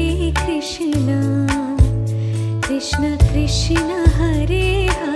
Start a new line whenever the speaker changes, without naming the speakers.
Hare Krishna Krishna Krishna Hare Hare.